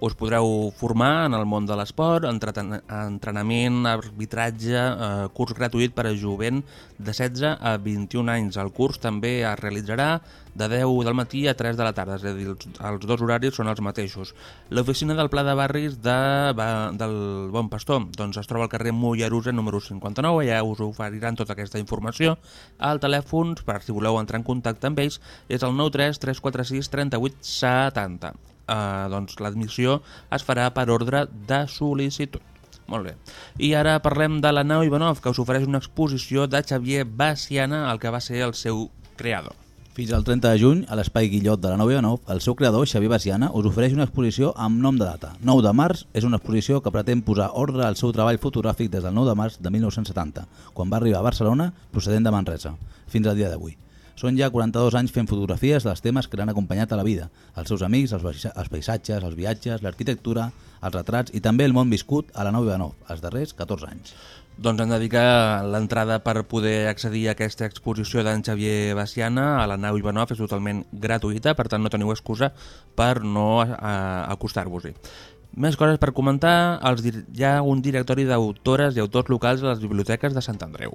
Us podreu formar en el món de l'esport, entrenament, arbitratge, eh, curs gratuït per a jovent de 16 a 21 anys. El curs també es realitzarà de 10 del matí a 3 de la tarda, és a dir, els dos horaris són els mateixos. L'oficina del Pla de Barris de, va, del Bon Pastor doncs es troba al carrer Mollerusa número 59, allà us oferiran tota aquesta informació. El telèfon, per si voleu entrar en contacte amb ells, és el 93 346 38 70 eh, doncs l'admissió es farà per ordre de sol·licitud. Molt bé. I ara parlem de la nau Ivanov, que us ofereix una exposició de Xavier Baciana, el que va ser el seu creador. Fins al 30 de juny, a l'Espai Guillot de la 9 el seu creador, Xavier Baciana, us ofereix una exposició amb nom de data. 9 de març és una exposició que pretén posar ordre al seu treball fotogràfic des del 9 de març de 1970, quan va arribar a Barcelona procedent de Manresa, fins al dia d'avui. Són ja 42 anys fent fotografies dels temes que l'han acompanyat a la vida, els seus amics, els, els paisatges, els viatges, l'arquitectura, els retrats i també el món viscut a la 9 els darrers 14 anys. Doncs hem de dir que l'entrada per poder accedir a aquesta exposició d'en Xavier Baciana a la nau Ivanov és totalment gratuïta, per tant no teniu excusa per no eh, acostar-vos-hi. Més coses per comentar, els, hi ha un directori d'autores i autors locals a les biblioteques de Sant Andreu.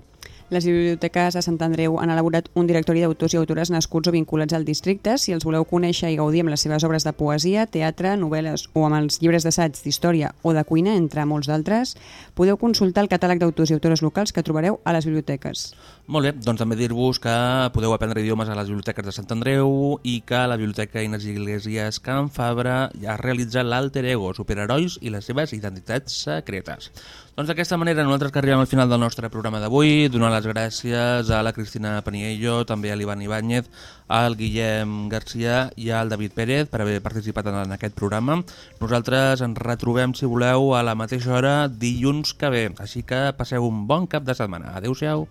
Les biblioteques de Sant Andreu han elaborat un directori d'autors i autores nascuts o vinculats al districte. Si els voleu conèixer i gaudir amb les seves obres de poesia, teatre, novel·les o amb els llibres d'assaig, d'història o de cuina, entre molts d'altres, podeu consultar el catàleg d'autors i autores locals que trobareu a les biblioteques. Molt bé, doncs també dir-vos que podeu aprendre idiomes a les biblioteques de Sant Andreu i que la Biblioteca Inés Iglesias Can Fabra ja realitza l'Alter Ego, superherois i les seves identitats secretes. Doncs d'aquesta manera nosaltres que arribem al final del nostre programa d'avui, donar les gràcies a la Cristina Paniello, també a l'Ivan Ibáñez, al Guillem Garcia i al David Pérez per haver participat en aquest programa. Nosaltres ens retrobem, si voleu, a la mateixa hora dilluns que ve. Així que passeu un bon cap de setmana. Adéu-siau.